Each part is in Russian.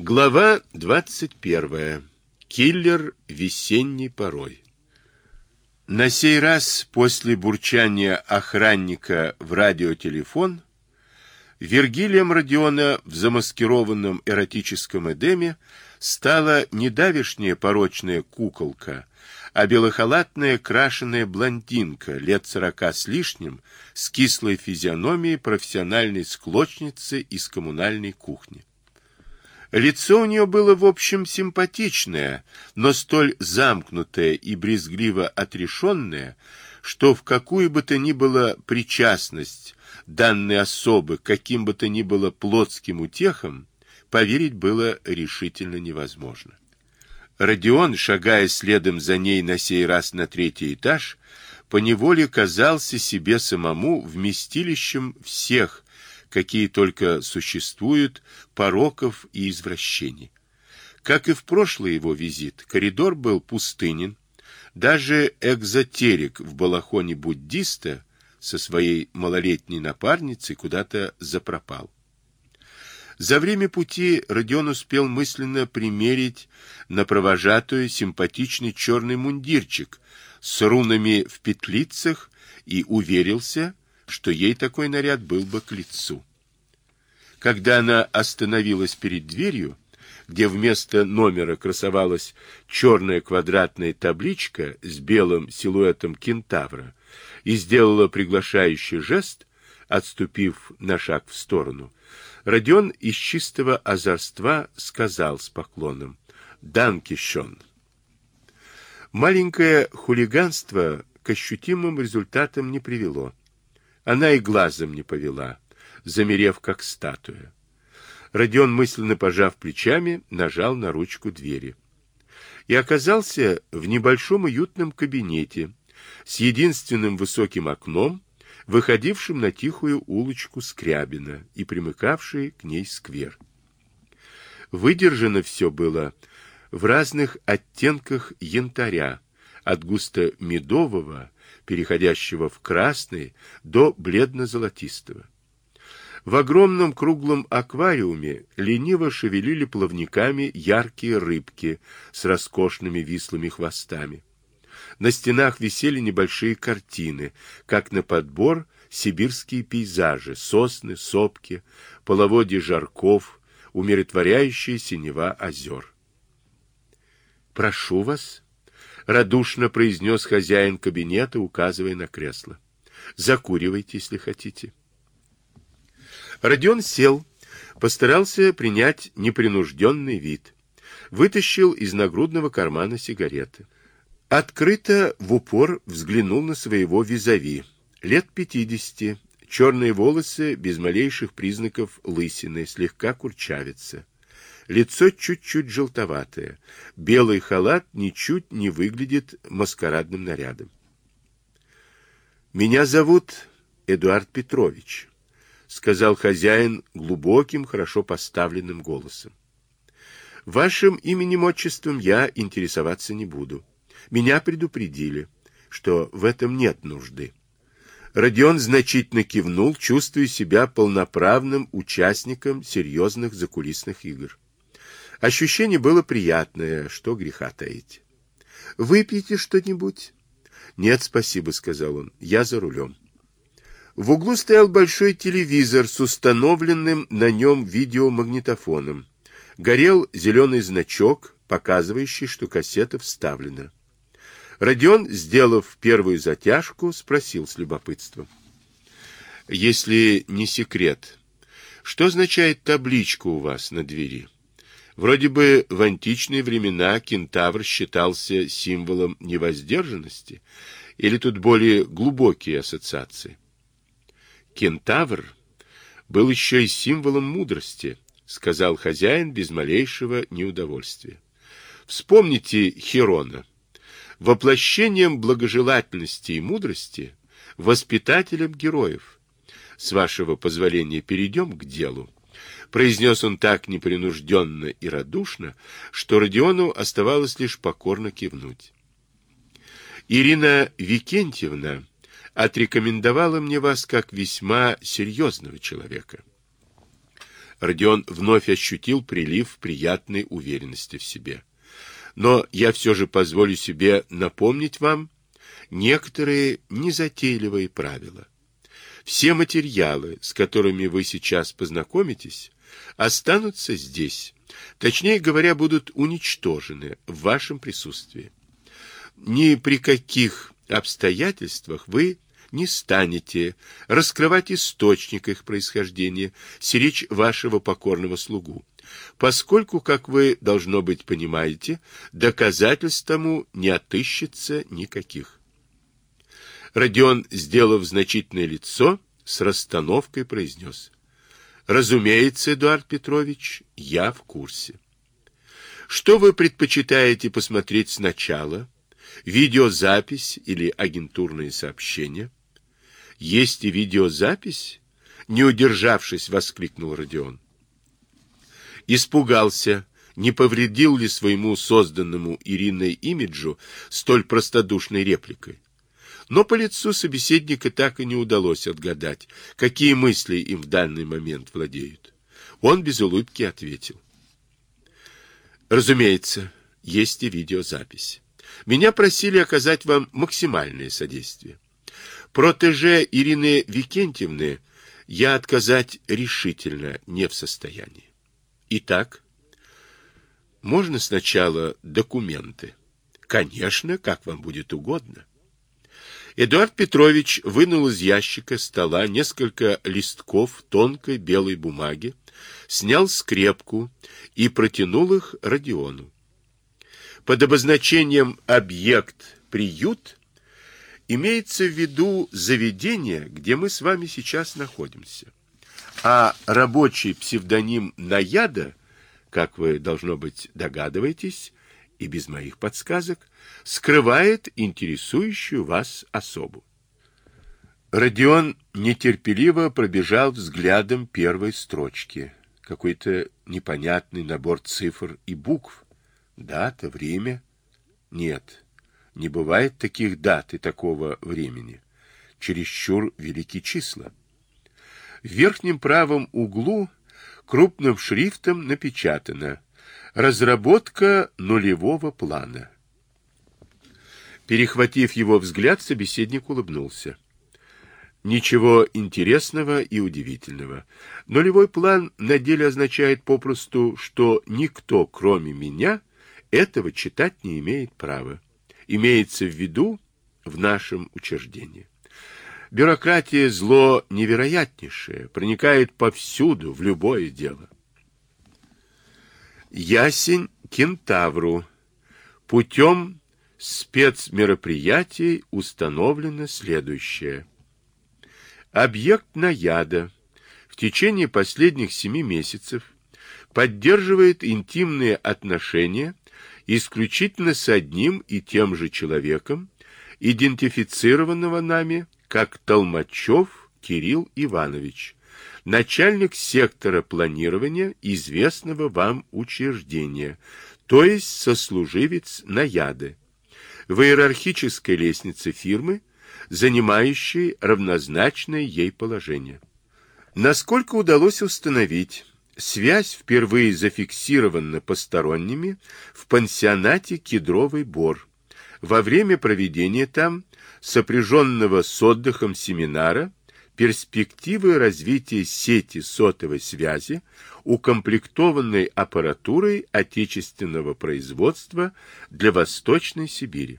Глава 21. Киллер весенней порой. На сей раз после бурчания охранника в радиотелефон Вергилием Родиона в замаскированном эротическом эдеме стала не давишняя порочная куколка, а белохалатная крашеная блондинка лет сорока с лишним с кислой физиономией профессиональной склочницы из коммунальной кухни. Лицо у нее было, в общем, симпатичное, но столь замкнутое и брезгливо отрешенное, что в какую бы то ни было причастность данной особы каким бы то ни было плотским утехам, поверить было решительно невозможно. Родион, шагая следом за ней на сей раз на третий этаж, поневоле казался себе самому вместилищем всех какие только существуют, пороков и извращений. Как и в прошлый его визит, коридор был пустынен, даже экзотерик в балахоне буддиста со своей малолетней напарницей куда-то запропал. За время пути Родион успел мысленно примерить на провожатую симпатичный черный мундирчик с рунами в петлицах и уверился, что ей такой наряд был бы к лицу. Когда она остановилась перед дверью, где вместо номера красовалась черная квадратная табличка с белым силуэтом кентавра, и сделала приглашающий жест, отступив на шаг в сторону, Родион из чистого озорства сказал с поклоном «Данкишон». Маленькое хулиганство к ощутимым результатам не привело. Она и глазом не повела, замерев как статуя. Родион, мысленно пожав плечами, нажал на ручку двери. И оказался в небольшом уютном кабинете с единственным высоким окном, выходившим на тихую улочку Скрябина и примыкавший к ней сквер. Выдержано все было в разных оттенках янтаря, от густо медового переходящего в красный, до бледно-золотистого. В огромном круглом аквариуме лениво шевелили плавниками яркие рыбки с роскошными вислыми хвостами. На стенах висели небольшие картины, как на подбор сибирские пейзажи, сосны, сопки, половодье жарков, умиротворяющие синева озер. «Прошу вас», радушно произнес хозяин кабинета, указывая на кресло. Закуривайте, если хотите. Родион сел, постарался принять непринужденный вид. Вытащил из нагрудного кармана сигареты. Открыто в упор взглянул на своего визави. Лет пятидесяти, черные волосы без малейших признаков лысины, слегка курчавится. Лицо чуть-чуть желтоватое. Белый халат ничуть не выглядит маскарадным нарядом. «Меня зовут Эдуард Петрович», — сказал хозяин глубоким, хорошо поставленным голосом. «Вашим именем-отчеством я интересоваться не буду. Меня предупредили, что в этом нет нужды». Родион значительно кивнул, чувствуя себя полноправным участником серьезных закулисных игр. Ощущение было приятное, что греха таить. «Выпьете что-нибудь?» «Нет, спасибо», — сказал он, — «я за рулем». В углу стоял большой телевизор с установленным на нем видеомагнитофоном. Горел зеленый значок, показывающий, что кассета вставлена. Родион, сделав первую затяжку, спросил с любопытством. «Если не секрет, что означает табличка у вас на двери?» Вроде бы в античные времена кентавр считался символом невоздержанности, или тут более глубокие ассоциации? Кентавр был еще и символом мудрости, сказал хозяин без малейшего неудовольствия. Вспомните Херона. Воплощением благожелательности и мудрости, воспитателем героев. С вашего позволения перейдем к делу. Произнес он так непринужденно и радушно, что Родиону оставалось лишь покорно кивнуть. Ирина Викентьевна отрекомендовала мне вас как весьма серьезного человека. Родион вновь ощутил прилив приятной уверенности в себе. Но я все же позволю себе напомнить вам некоторые незатейливые правила. Все материалы, с которыми вы сейчас познакомитесь, останутся здесь. Точнее говоря, будут уничтожены в вашем присутствии. Ни при каких обстоятельствах вы не станете раскрывать источник их происхождения, сиречь вашего покорного слугу, поскольку, как вы, должно быть, понимаете, доказательств тому не отыщется никаких. Родион, сделав значительное лицо, с расстановкой произнес. Разумеется, Эдуард Петрович, я в курсе. Что вы предпочитаете посмотреть сначала? Видеозапись или агентурные сообщения? Есть и видеозапись? Не удержавшись, воскликнул Родион. Испугался, не повредил ли своему созданному Ириной имиджу столь простодушной репликой. Но по лицу собеседника так и не удалось отгадать, какие мысли им в данный момент владеют. Он без улыбки ответил. Разумеется, есть и видеозапись. Меня просили оказать вам максимальное содействие. Протеже Ирины Викентьевны я отказать решительно не в состоянии. Итак, можно сначала документы. Конечно, как вам будет угодно. Эдуард Петрович вынул из ящика стола несколько листков тонкой белой бумаги, снял скрепку и протянул их Родиону. Под обозначением «объект приют» имеется в виду заведение, где мы с вами сейчас находимся. А рабочий псевдоним Наяда, как вы, должно быть, догадываетесь, и без моих подсказок, скрывает интересующую вас особу. Родион нетерпеливо пробежал взглядом первой строчки. Какой-то непонятный набор цифр и букв. Дата, время. Нет, не бывает таких дат и такого времени. Чересчур велики числа. В верхнем правом углу крупным шрифтом напечатано Разработка нулевого плана. Перехватив его взгляд, собеседник улыбнулся. Ничего интересного и удивительного. Нулевой план на деле означает попросту, что никто, кроме меня, этого читать не имеет права. Имеется в виду в нашем учреждении. Бюрократия – зло невероятнейшее, проникает повсюду, в любое дело. Ясень кентавру. Путем спецмероприятий установлено следующее. Объект наяда в течение последних семи месяцев поддерживает интимные отношения исключительно с одним и тем же человеком, идентифицированного нами как Толмачев Кирилл Иванович, начальник сектора планирования известного вам учреждения, то есть сослуживец наяды, в иерархической лестнице фирмы, занимающей равнозначное ей положение. Насколько удалось установить, связь впервые зафиксирована посторонними в пансионате «Кедровый бор», во время проведения там сопряженного с отдыхом семинара перспективы развития сети сотовой связи, укомплектованной аппаратурой отечественного производства для Восточной Сибири.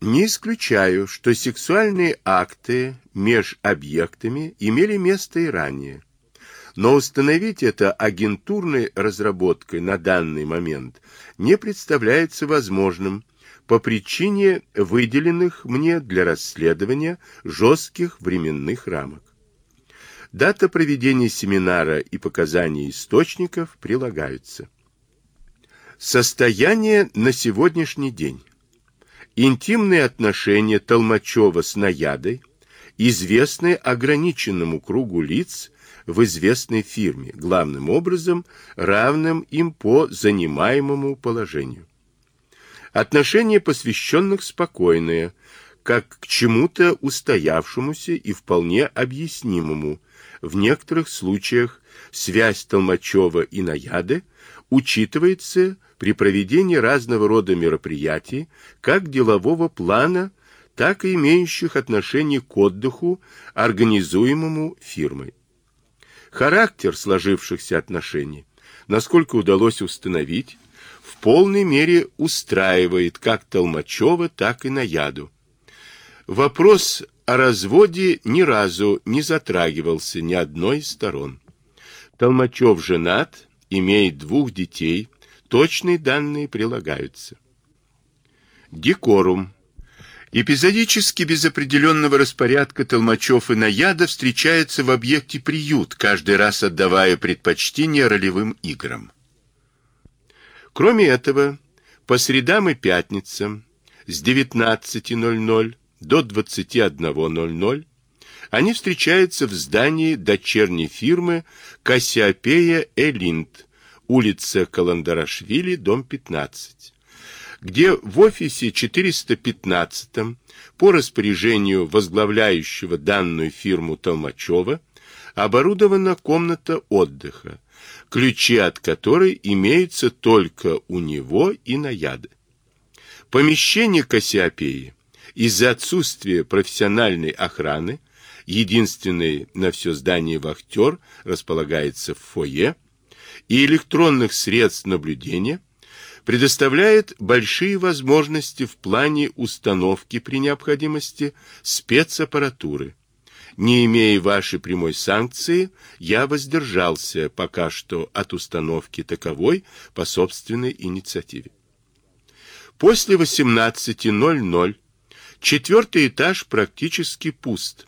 Не исключаю, что сексуальные акты меж объектами имели место и ранее, но установить это агентурной разработкой на данный момент не представляется возможным по причине выделенных мне для расследования жестких временных рамок. Дата проведения семинара и показания источников прилагаются. Состояние на сегодняшний день. Интимные отношения Толмачева с Наядой известны ограниченному кругу лиц в известной фирме, главным образом равным им по занимаемому положению. Отношения посвященных спокойные, как к чему-то устоявшемуся и вполне объяснимому, в некоторых случаях связь Толмачева и Наяды учитывается при проведении разного рода мероприятий, как делового плана, так и имеющих отношение к отдыху, организуемому фирмой. Характер сложившихся отношений, насколько удалось установить, в полной мере устраивает как Толмачева, так и Наяду. Вопрос о разводе ни разу не затрагивался ни одной из сторон. Толмачев женат, имеет двух детей, точные данные прилагаются. Декорум. Эпизодически без определенного распорядка Толмачев и Наяда встречаются в объекте приют, каждый раз отдавая предпочтение ролевым играм. Кроме этого, по средам и пятницам с 19.00 до 21.00 они встречаются в здании дочерней фирмы Кассиопея Элинд, улица Каландарашвили, дом 15, где в офисе 415 по распоряжению возглавляющего данную фирму Толмачева оборудована комната отдыха, ключи от которой имеются только у него и на яды. Помещение Кассиопеи из-за отсутствия профессиональной охраны единственный на все здание вахтер располагается в фойе, и электронных средств наблюдения предоставляет большие возможности в плане установки при необходимости спецаппаратуры. Не имея вашей прямой санкции, я воздержался пока что от установки таковой по собственной инициативе. После 18.00 четвертый этаж практически пуст.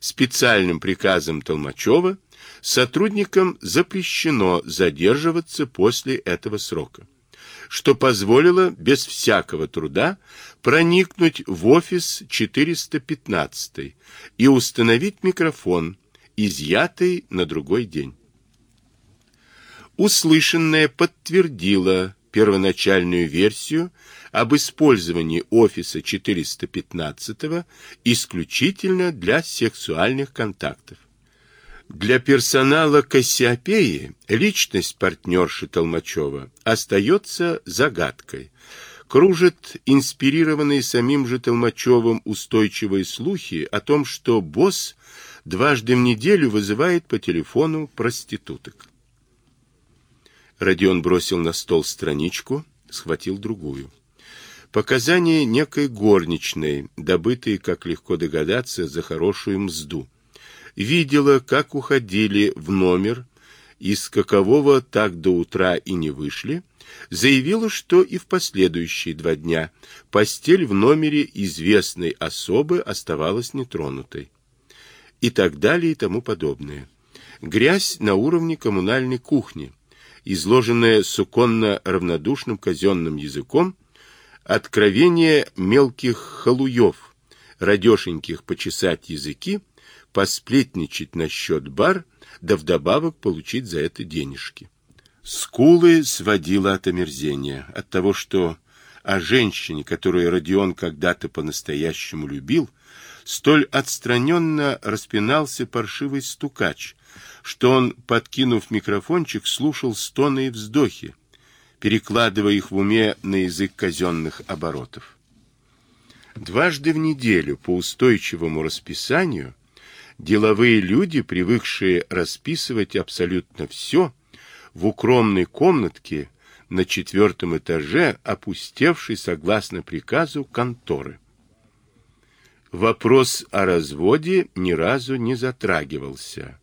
Специальным приказом Толмачева сотрудникам запрещено задерживаться после этого срока, что позволило без всякого труда проникнуть в офис 415 и установить микрофон, изъятый на другой день. Услышанное подтвердило первоначальную версию об использовании офиса 415 исключительно для сексуальных контактов. Для персонала Кассиопеи личность партнерши Толмачева остается загадкой. Кружат инспирированные самим же Толмачевым устойчивые слухи о том, что босс дважды в неделю вызывает по телефону проституток. Родион бросил на стол страничку, схватил другую. Показания некой горничной, добытые, как легко догадаться, за хорошую мзду видела, как уходили в номер, из какового так до утра и не вышли, заявила, что и в последующие два дня постель в номере известной особы оставалась нетронутой. И так далее и тому подобное. Грязь на уровне коммунальной кухни, изложенная суконно-равнодушным казенным языком, откровение мелких халуев, радешеньких почесать языки, посплетничать насчет бар, да вдобавок получить за это денежки. Скулы сводила от омерзения, от того, что о женщине, которую Родион когда-то по-настоящему любил, столь отстраненно распинался паршивый стукач, что он, подкинув микрофончик, слушал стоны и вздохи, перекладывая их в уме на язык казенных оборотов. Дважды в неделю по устойчивому расписанию Деловые люди, привыкшие расписывать абсолютно все, в укромной комнатке на четвертом этаже, опустевшей согласно приказу конторы. Вопрос о разводе ни разу не затрагивался.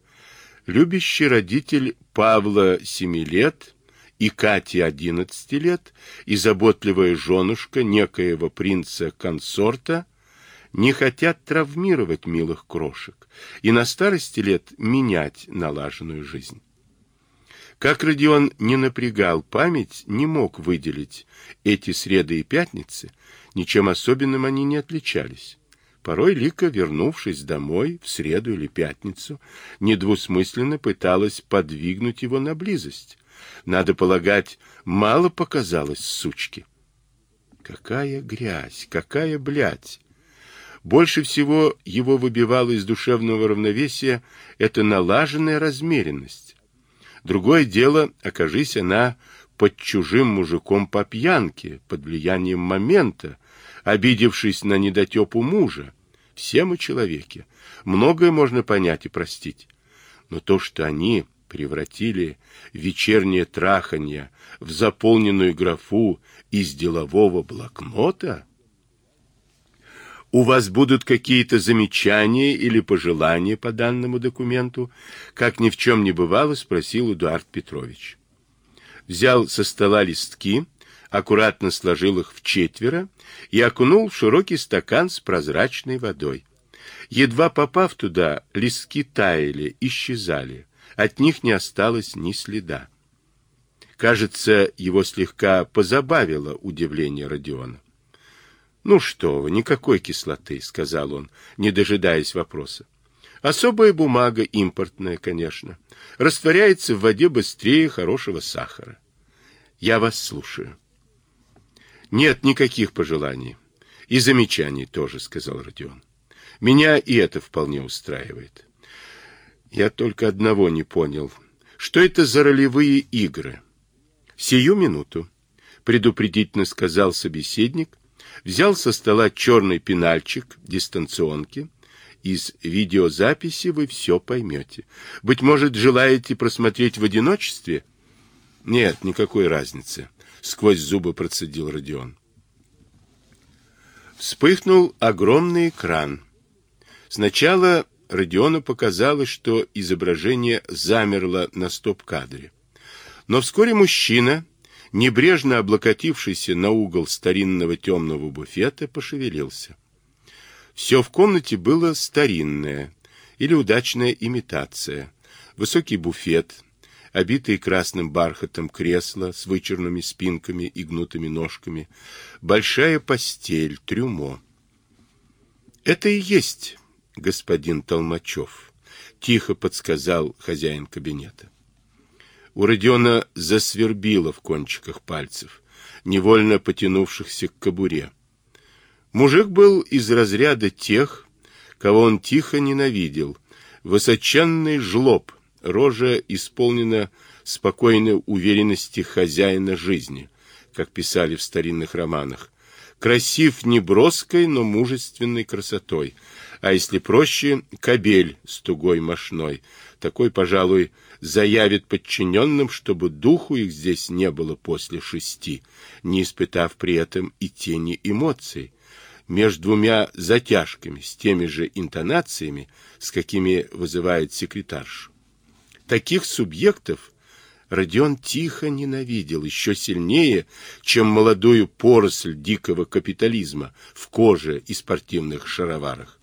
Любящий родитель Павла семи лет и Кати одиннадцати лет и заботливая женушка некоего принца-консорта не хотят травмировать милых крошек и на старости лет менять налаженную жизнь. Как Родион не напрягал память, не мог выделить эти среды и пятницы, ничем особенным они не отличались. Порой Лика, вернувшись домой в среду или пятницу, недвусмысленно пыталась подвигнуть его на близость. Надо полагать, мало показалось сучки. Какая грязь, какая блядь! Больше всего его выбивало из душевного равновесия эта налаженная размеренность. Другое дело, окажись она под чужим мужиком по пьянке, под влиянием момента, обидевшись на недотепу мужа. Все мы человеки. Многое можно понять и простить. Но то, что они превратили вечернее траханье в заполненную графу из делового блокнота? У вас будут какие-то замечания или пожелания по данному документу? Как ни в чем не бывало, спросил Эдуард Петрович. Взял со стола листки, аккуратно сложил их в четверо и окунул в широкий стакан с прозрачной водой. Едва попав туда, листки таяли, исчезали. От них не осталось ни следа. Кажется, его слегка позабавило удивление Родиона. «Ну что вы, никакой кислоты», — сказал он, не дожидаясь вопроса. «Особая бумага, импортная, конечно, растворяется в воде быстрее хорошего сахара. Я вас слушаю». «Нет никаких пожеланий. И замечаний тоже», — сказал Родион. «Меня и это вполне устраивает. Я только одного не понял. Что это за ролевые игры?» «Сию минуту», — предупредительно сказал собеседник, взял со стола черный пенальчик дистанционки. Из видеозаписи вы все поймете. Быть может, желаете просмотреть в одиночестве? Нет, никакой разницы. Сквозь зубы процедил Родион. Вспыхнул огромный экран. Сначала Родиону показалось, что изображение замерло на стоп-кадре. Но вскоре мужчина небрежно облокотившийся на угол старинного темного буфета, пошевелился. Все в комнате было старинное или удачная имитация. Высокий буфет, обитые красным бархатом кресла с вычурными спинками и гнутыми ножками, большая постель, трюмо. «Это и есть господин Толмачев», — тихо подсказал хозяин кабинета. У Родиона засвербило в кончиках пальцев, невольно потянувшихся к кобуре. Мужик был из разряда тех, кого он тихо ненавидел. Высоченный жлоб, рожа исполнена спокойной уверенности хозяина жизни, как писали в старинных романах. Красив не броской, но мужественной красотой, а если проще, кобель с тугой мошной. Такой, пожалуй, заявит подчиненным, чтобы духу их здесь не было после шести, не испытав при этом и тени эмоций. Между двумя затяжками, с теми же интонациями, с какими вызывает секретаршу. Таких субъектов Родион тихо ненавидел, еще сильнее, чем молодую поросль дикого капитализма в коже и спортивных шароварах.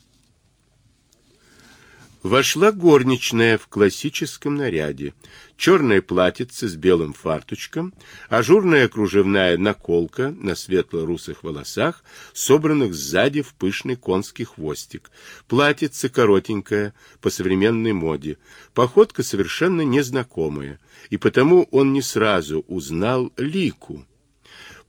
Вошла горничная в классическом наряде. Черное платьице с белым фарточком, ажурная кружевная наколка на светло-русых волосах, собранных сзади в пышный конский хвостик. Платьице коротенькое, по современной моде. Походка совершенно незнакомая, и потому он не сразу узнал Лику.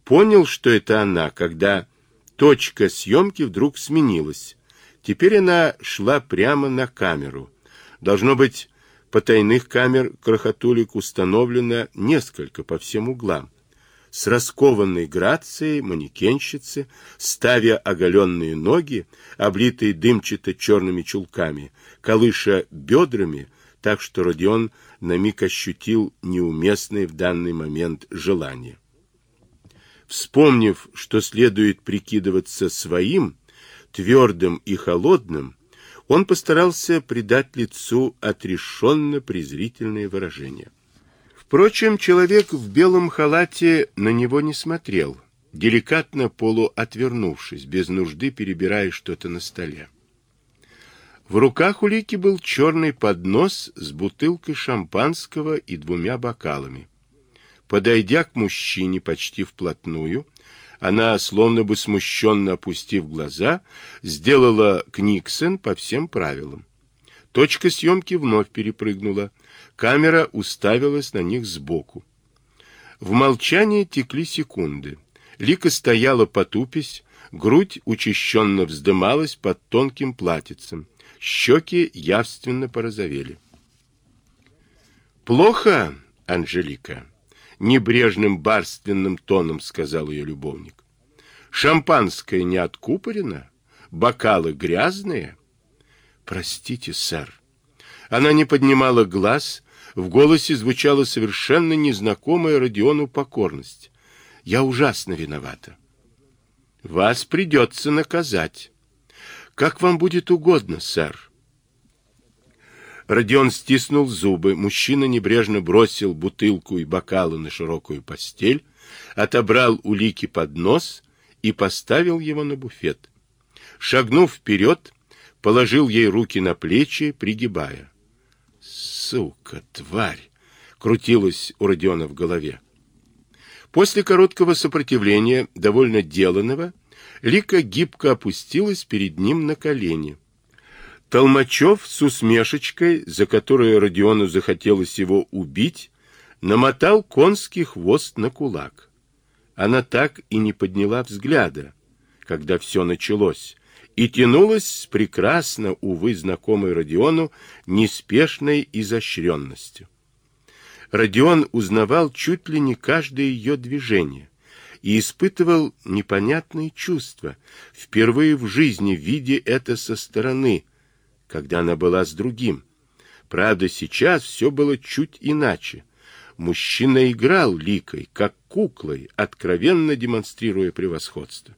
Понял, что это она, когда точка съемки вдруг сменилась Теперь она шла прямо на камеру. Должно быть, потайных камер крохотулик установлено несколько по всем углам. С раскованной грацией манекенщицы, ставя оголенные ноги, облитые дымчато-черными чулками, колыша бедрами, так что Родион на миг ощутил неуместное в данный момент желание. Вспомнив, что следует прикидываться своим, твердым и холодным, он постарался придать лицу отрешенно-презрительное выражение. Впрочем, человек в белом халате на него не смотрел, деликатно полуотвернувшись, без нужды перебирая что-то на столе. В руках у Лики был черный поднос с бутылкой шампанского и двумя бокалами. Подойдя к мужчине почти вплотную, она, словно бы смущенно опустив глаза, сделала Книксон по всем правилам. Точка съемки вновь перепрыгнула. Камера уставилась на них сбоку. В молчании текли секунды. Лика стояла потупись, грудь учащенно вздымалась под тонким платьицем, щеки явственно порозовели. «Плохо, Анжелика», — небрежным барственным тоном сказал ее любовник. «Шампанское не откупорено, бокалы грязные». «Простите, сэр». Она не поднимала глаз, в голосе звучала совершенно незнакомая Родиону покорность. «Я ужасно виновата». «Вас придется наказать». «Как вам будет угодно, сэр». Родион стиснул зубы. Мужчина небрежно бросил бутылку и бокалы на широкую постель, отобрал улики под нос и поставил его на буфет. Шагнув вперед, положил ей руки на плечи, пригибая. «Сука, тварь!» — крутилась у Родиона в голове. После короткого сопротивления, довольно деланного, Лика гибко опустилась перед ним на колени. Толмачев с усмешечкой, за которую Родиону захотелось его убить, намотал конский хвост на кулак. Она так и не подняла взгляда, когда все началось, и тянулась с прекрасно, увы, знакомой Родиону неспешной изощренностью. Родион узнавал чуть ли не каждое ее движение и испытывал непонятные чувства, впервые в жизни видя это со стороны – когда она была с другим. Правда, сейчас все было чуть иначе. Мужчина играл ликой, как куклой, откровенно демонстрируя превосходство.